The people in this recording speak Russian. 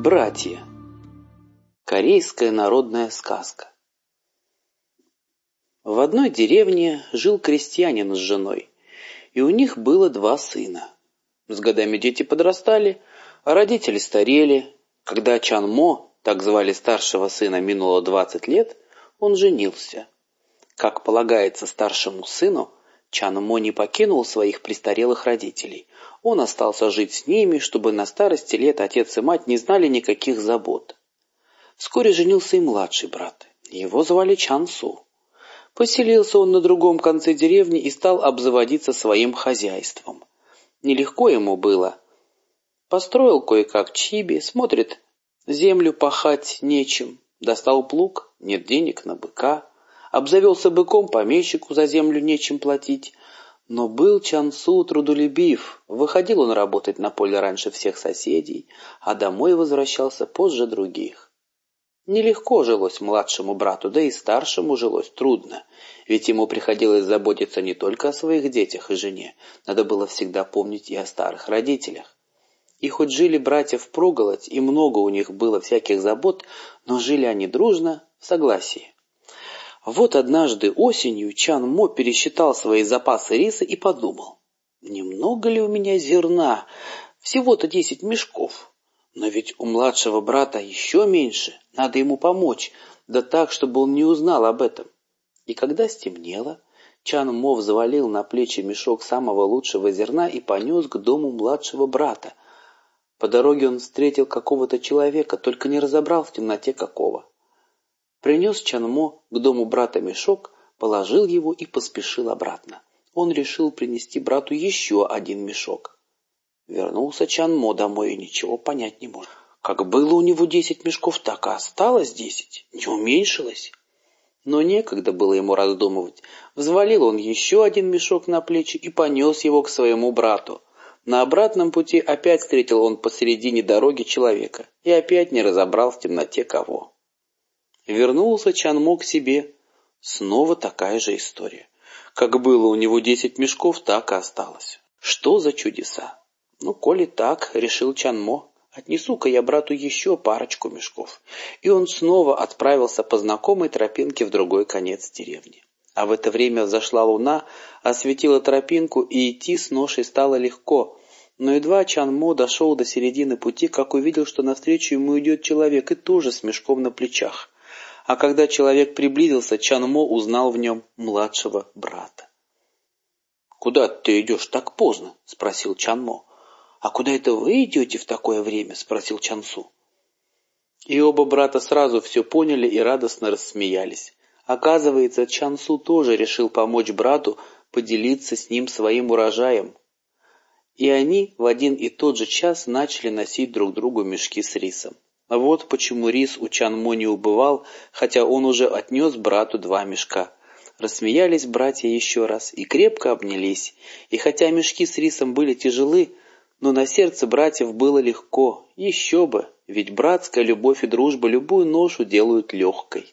Братья. Корейская народная сказка. В одной деревне жил крестьянин с женой, и у них было два сына. С годами дети подрастали, а родители старели. Когда Чан Мо, так звали старшего сына, минуло двадцать лет, он женился. Как полагается старшему сыну, Чан Мо не покинул своих престарелых родителей. Он остался жить с ними, чтобы на старости лет отец и мать не знали никаких забот. Вскоре женился и младший брат. Его звали Чан Су. Поселился он на другом конце деревни и стал обзаводиться своим хозяйством. Нелегко ему было. Построил кое-как чиби, смотрит, землю пахать нечем. Достал плуг, нет денег на быка. Обзавелся быком, помещику за землю нечем платить. Но был Чансу трудолюбив. Выходил он работать на поле раньше всех соседей, а домой возвращался позже других. Нелегко жилось младшему брату, да и старшему жилось трудно, ведь ему приходилось заботиться не только о своих детях и жене, надо было всегда помнить и о старых родителях. И хоть жили братья впроголодь, и много у них было всяких забот, но жили они дружно, в согласии. Вот однажды осенью Чан Мо пересчитал свои запасы риса и подумал, немного ли у меня зерна, всего-то десять мешков. Но ведь у младшего брата еще меньше, надо ему помочь, да так, чтобы он не узнал об этом. И когда стемнело, Чан Мо взвалил на плечи мешок самого лучшего зерна и понес к дому младшего брата. По дороге он встретил какого-то человека, только не разобрал в темноте какого. Принес Чанмо к дому брата мешок, положил его и поспешил обратно. Он решил принести брату еще один мешок. Вернулся Чанмо домой и ничего понять не может. Как было у него десять мешков, так и осталось десять, не уменьшилось. Но некогда было ему раздумывать. Взвалил он еще один мешок на плечи и понес его к своему брату. На обратном пути опять встретил он посередине дороги человека и опять не разобрал в темноте кого. Вернулся Чанмо к себе. Снова такая же история. Как было у него десять мешков, так и осталось. Что за чудеса? Ну, коли так, решил Чанмо, отнесу-ка я брату еще парочку мешков. И он снова отправился по знакомой тропинке в другой конец деревни. А в это время зашла луна, осветила тропинку, и идти с ношей стало легко. Но едва Чанмо дошел до середины пути, как увидел, что навстречу ему идет человек, и тоже с мешком на плечах а когда человек приблизился, Чанмо узнал в нем младшего брата. «Куда ты идешь так поздно?» – спросил Чанмо. «А куда это вы идете в такое время?» – спросил Чансу. И оба брата сразу все поняли и радостно рассмеялись. Оказывается, Чансу тоже решил помочь брату поделиться с ним своим урожаем. И они в один и тот же час начали носить друг другу мешки с рисом. Вот почему рис у Чанмо не убывал, хотя он уже отнес брату два мешка. Рассмеялись братья еще раз и крепко обнялись. И хотя мешки с рисом были тяжелы, но на сердце братьев было легко. Еще бы, ведь братская любовь и дружба любую ношу делают легкой.